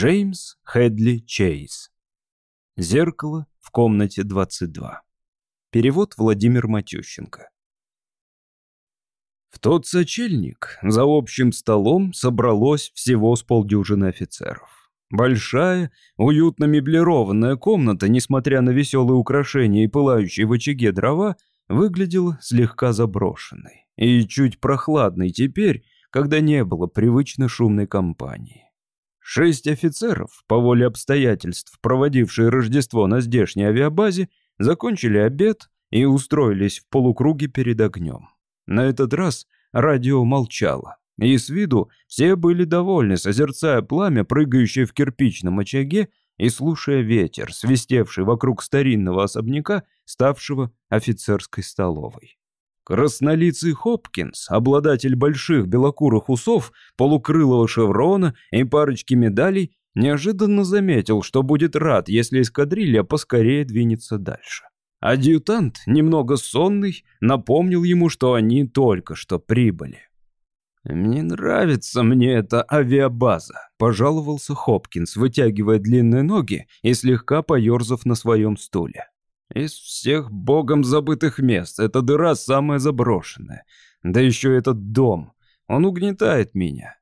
Джеймс Хедли Чейз. Зеркало в комнате 22. Перевод Владимир Матющенко. В тот сочельник за общим столом собралось всего с полдюжины офицеров. Большая, уютно меблированная комната, несмотря на веселые украшения и пылающие в очаге дрова, выглядела слегка заброшенной и чуть прохладной теперь, когда не было привычно шумной компании. Шесть офицеров, по воле обстоятельств, проводившие Рождество на здешней авиабазе, закончили обед и устроились в полукруге перед огнем. На этот раз радио молчало, и с виду все были довольны, созерцая пламя, прыгающее в кирпичном очаге, и слушая ветер, свистевший вокруг старинного особняка, ставшего офицерской столовой. Краснолицый Хопкинс, обладатель больших белокурых усов, полукрылого шеврона и парочки медалей, неожиданно заметил, что будет рад, если эскадрилья поскорее двинется дальше. Адъютант, немного сонный, напомнил ему, что они только что прибыли. «Не нравится мне эта авиабаза», — пожаловался Хопкинс, вытягивая длинные ноги и слегка поерзав на своем стуле. Из всех богом забытых мест эта дыра самая заброшенная. Да еще этот дом. Он угнетает меня.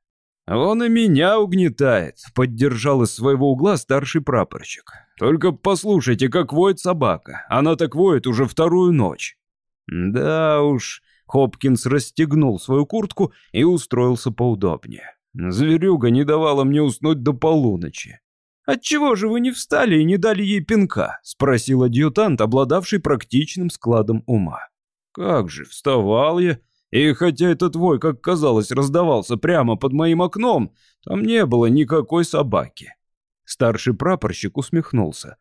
Он и меня угнетает, поддержал из своего угла старший прапорщик. Только послушайте, как воет собака. Она так воет уже вторую ночь. Да уж, Хопкинс расстегнул свою куртку и устроился поудобнее. Зверюга не давала мне уснуть до полуночи. «Отчего же вы не встали и не дали ей пинка?» — спросил адъютант, обладавший практичным складом ума. «Как же, вставал я, и хотя этот вой, как казалось, раздавался прямо под моим окном, там не было никакой собаки». Старший прапорщик усмехнулся.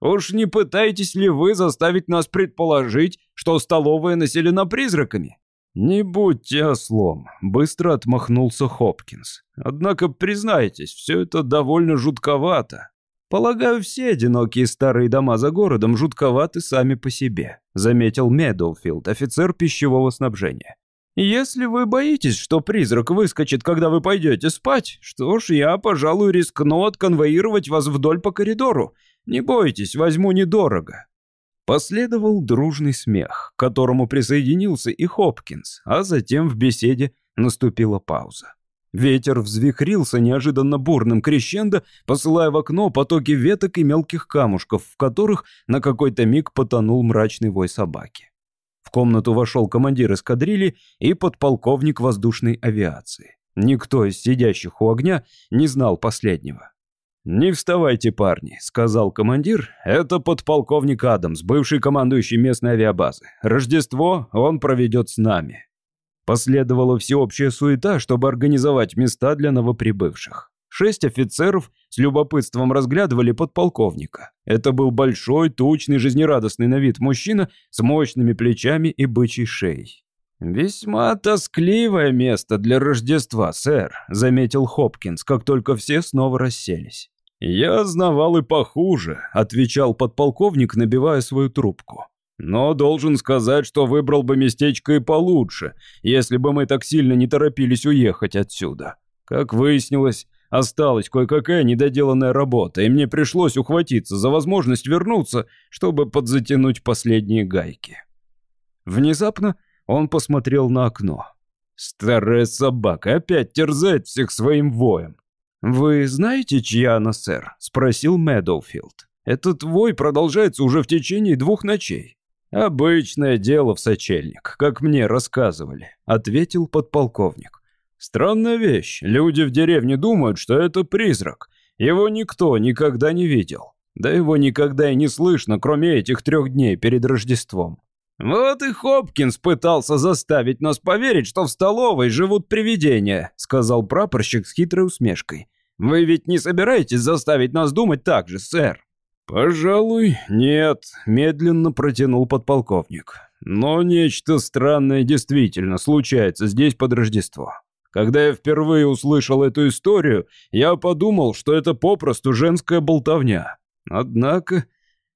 «Уж не пытаетесь ли вы заставить нас предположить, что столовая населена призраками? «Не будьте ослом», — быстро отмахнулся Хопкинс. «Однако, признайтесь, все это довольно жутковато. Полагаю, все одинокие старые дома за городом жутковаты сами по себе», — заметил Медоуфилд, офицер пищевого снабжения. «Если вы боитесь, что призрак выскочит, когда вы пойдете спать, что ж, я, пожалуй, рискну отконвоировать вас вдоль по коридору. Не бойтесь, возьму недорого. Последовал дружный смех, к которому присоединился и Хопкинс, а затем в беседе наступила пауза. Ветер взвихрился неожиданно бурным крещендо, посылая в окно потоки веток и мелких камушков, в которых на какой-то миг потонул мрачный вой собаки. В комнату вошел командир эскадрильи и подполковник воздушной авиации. Никто из сидящих у огня не знал последнего. «Не вставайте, парни», — сказал командир. «Это подполковник Адамс, бывший командующий местной авиабазы. Рождество он проведет с нами». Последовала всеобщая суета, чтобы организовать места для новоприбывших. Шесть офицеров с любопытством разглядывали подполковника. Это был большой, тучный, жизнерадостный на вид мужчина с мощными плечами и бычьей шеей. «Весьма тоскливое место для Рождества, сэр», — заметил Хопкинс, как только все снова расселись. «Я знавал и похуже», — отвечал подполковник, набивая свою трубку. «Но должен сказать, что выбрал бы местечко и получше, если бы мы так сильно не торопились уехать отсюда. Как выяснилось, осталась кое-какая недоделанная работа, и мне пришлось ухватиться за возможность вернуться, чтобы подзатянуть последние гайки». Внезапно он посмотрел на окно. «Старая собака опять терзает всех своим воем». «Вы знаете, чья она, сэр?» — спросил Мэдоуфилд. «Этот вой продолжается уже в течение двух ночей». «Обычное дело в сочельник, как мне рассказывали», — ответил подполковник. «Странная вещь. Люди в деревне думают, что это призрак. Его никто никогда не видел. Да его никогда и не слышно, кроме этих трех дней перед Рождеством. «Вот и Хопкинс пытался заставить нас поверить, что в столовой живут привидения», сказал прапорщик с хитрой усмешкой. «Вы ведь не собираетесь заставить нас думать так же, сэр?» «Пожалуй, нет», — медленно протянул подполковник. «Но нечто странное действительно случается здесь под Рождество. Когда я впервые услышал эту историю, я подумал, что это попросту женская болтовня. Однако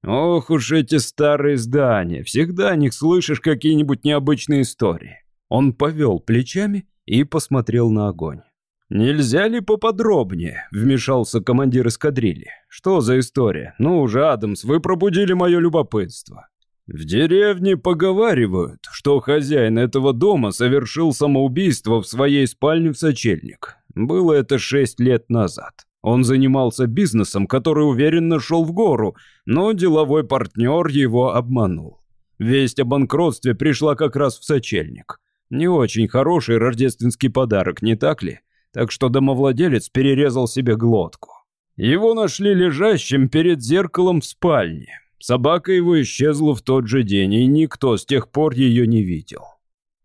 Ох уж эти старые здания, всегда о них слышишь какие-нибудь необычные истории. Он повел плечами и посмотрел на огонь. «Нельзя ли поподробнее?» — вмешался командир эскадрильи. «Что за история? Ну уже, Адамс, вы пробудили мое любопытство». В деревне поговаривают, что хозяин этого дома совершил самоубийство в своей спальне в сочельник. Было это шесть лет назад. Он занимался бизнесом, который уверенно шел в гору, но деловой партнер его обманул. Весть о банкротстве пришла как раз в сочельник. Не очень хороший рождественский подарок, не так ли? Так что домовладелец перерезал себе глотку. Его нашли лежащим перед зеркалом в спальне. Собака его исчезла в тот же день, и никто с тех пор ее не видел.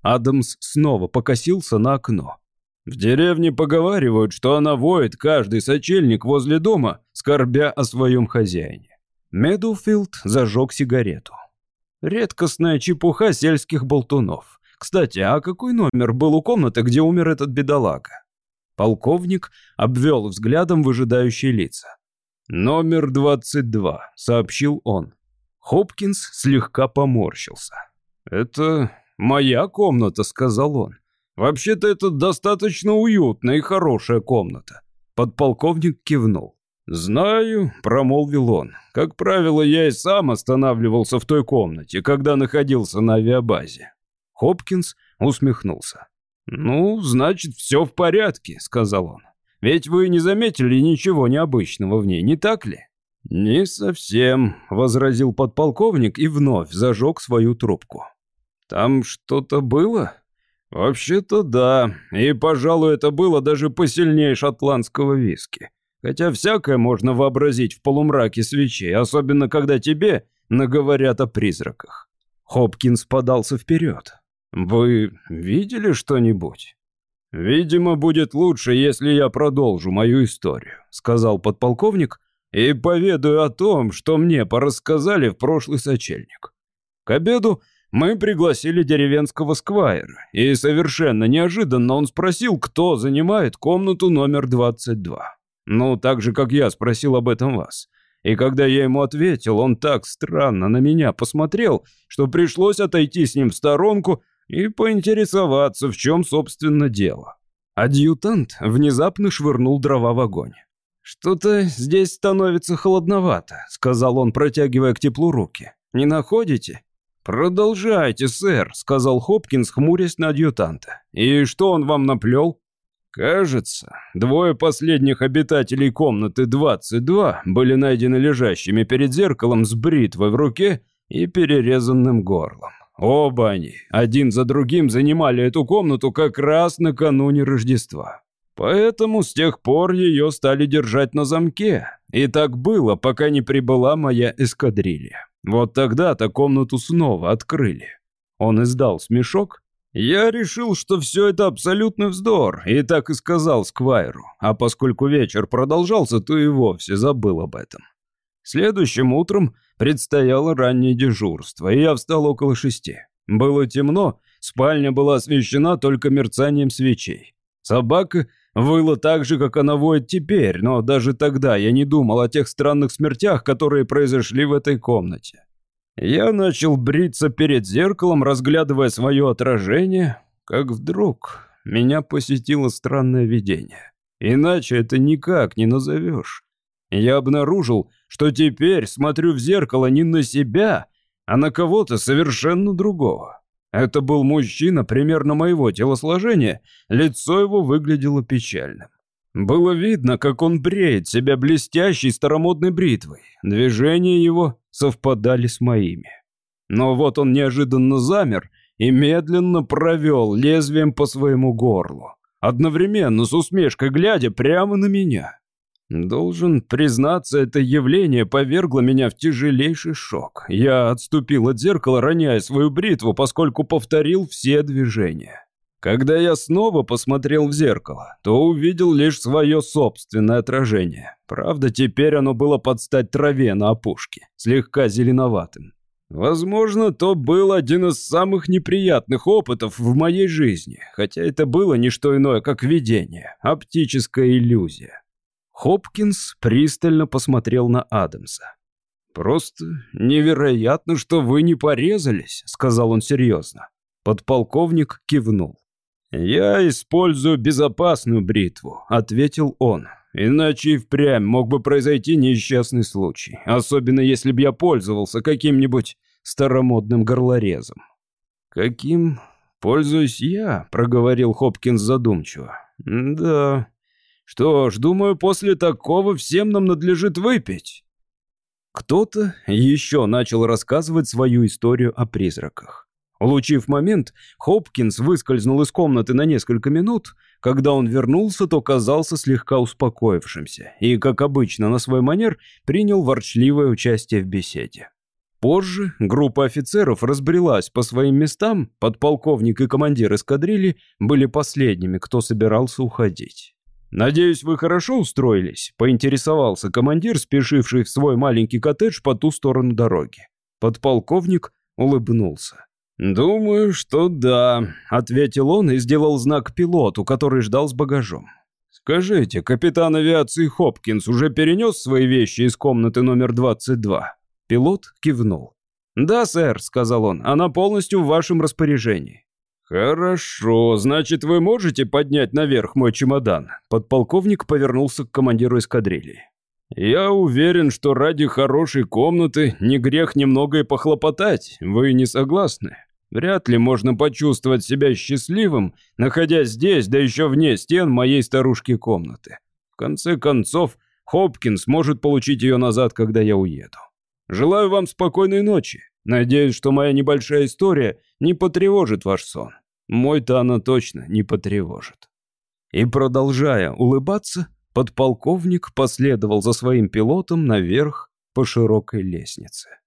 Адамс снова покосился на окно. В деревне поговаривают, что она воет каждый сочельник возле дома, скорбя о своем хозяине. Медуфилд зажег сигарету. Редкостная чепуха сельских болтунов. Кстати, а какой номер был у комнаты, где умер этот бедолага? Полковник обвел взглядом выжидающие лица. «Номер 22», — сообщил он. Хопкинс слегка поморщился. «Это моя комната», — сказал он. «Вообще-то это достаточно уютная и хорошая комната». Подполковник кивнул. «Знаю», — промолвил он. «Как правило, я и сам останавливался в той комнате, когда находился на авиабазе». Хопкинс усмехнулся. «Ну, значит, все в порядке», — сказал он. Ведь вы не заметили ничего необычного в ней, не так ли?» «Не совсем», — возразил подполковник и вновь зажег свою трубку. «Там что-то было?» «Вообще-то да, и, пожалуй, это было даже посильнее шотландского виски. Хотя всякое можно вообразить в полумраке свечей, особенно когда тебе наговорят о призраках». Хопкинс подался вперед. «Вы видели что-нибудь?» «Видимо, будет лучше, если я продолжу мою историю», — сказал подполковник, «и поведаю о том, что мне порассказали в прошлый сочельник. К обеду мы пригласили деревенского сквайра, и совершенно неожиданно он спросил, кто занимает комнату номер 22. Ну, так же, как я спросил об этом вас. И когда я ему ответил, он так странно на меня посмотрел, что пришлось отойти с ним в сторонку и поинтересоваться, в чем, собственно, дело. Адъютант внезапно швырнул дрова в огонь. «Что-то здесь становится холодновато», — сказал он, протягивая к теплу руки. «Не находите?» «Продолжайте, сэр», — сказал Хопкинс, хмурясь на адъютанта. «И что он вам наплел?» «Кажется, двое последних обитателей комнаты 22 были найдены лежащими перед зеркалом с бритвой в руке и перерезанным горлом. Оба они, один за другим, занимали эту комнату как раз накануне Рождества. Поэтому с тех пор ее стали держать на замке. И так было, пока не прибыла моя эскадрилья. Вот тогда-то комнату снова открыли. Он издал смешок. Я решил, что все это абсолютный вздор, и так и сказал Сквайру. А поскольку вечер продолжался, то и вовсе забыл об этом. Следующим утром предстояло раннее дежурство, и я встал около шести. Было темно, спальня была освещена только мерцанием свечей. Собака выла так же, как она воет теперь, но даже тогда я не думал о тех странных смертях, которые произошли в этой комнате. Я начал бриться перед зеркалом, разглядывая свое отражение, как вдруг меня посетило странное видение. Иначе это никак не назовешь. Я обнаружил, что теперь смотрю в зеркало не на себя, а на кого-то совершенно другого. Это был мужчина примерно моего телосложения, лицо его выглядело печальным. Было видно, как он бреет себя блестящей старомодной бритвой. Движения его совпадали с моими. Но вот он неожиданно замер и медленно провел лезвием по своему горлу, одновременно с усмешкой глядя прямо на меня. Должен признаться, это явление повергло меня в тяжелейший шок. Я отступил от зеркала, роняя свою бритву, поскольку повторил все движения. Когда я снова посмотрел в зеркало, то увидел лишь свое собственное отражение. Правда, теперь оно было под стать траве на опушке, слегка зеленоватым. Возможно, то был один из самых неприятных опытов в моей жизни, хотя это было не что иное, как видение, оптическая иллюзия. Хопкинс пристально посмотрел на Адамса. «Просто невероятно, что вы не порезались», — сказал он серьезно. Подполковник кивнул. «Я использую безопасную бритву», — ответил он. «Иначе и впрямь мог бы произойти несчастный случай, особенно если б я пользовался каким-нибудь старомодным горлорезом». «Каким пользуюсь я?» — проговорил Хопкинс задумчиво. «Да. Что ж, думаю, после такого всем нам надлежит выпить». Кто-то еще начал рассказывать свою историю о призраках. Улучив момент, Хопкинс выскользнул из комнаты на несколько минут. Когда он вернулся, то казался слегка успокоившимся и, как обычно, на свой манер принял ворчливое участие в беседе. Позже группа офицеров разбрелась по своим местам, подполковник и командир эскадрильи были последними, кто собирался уходить. «Надеюсь, вы хорошо устроились?» — поинтересовался командир, спешивший в свой маленький коттедж по ту сторону дороги. Подполковник улыбнулся. «Думаю, что да», — ответил он и сделал знак пилоту, который ждал с багажом. «Скажите, капитан авиации Хопкинс уже перенес свои вещи из комнаты номер 22?» Пилот кивнул. «Да, сэр», — сказал он, — «она полностью в вашем распоряжении». «Хорошо, значит, вы можете поднять наверх мой чемодан?» Подполковник повернулся к командиру эскадрильи. «Я уверен, что ради хорошей комнаты не грех немного и похлопотать. Вы не согласны?» Вряд ли можно почувствовать себя счастливым, находясь здесь, да еще вне стен моей старушки комнаты. В конце концов, Хопкинс может получить ее назад, когда я уеду. Желаю вам спокойной ночи. Надеюсь, что моя небольшая история не потревожит ваш сон. Мой-то она точно не потревожит. И продолжая улыбаться, подполковник последовал за своим пилотом наверх по широкой лестнице.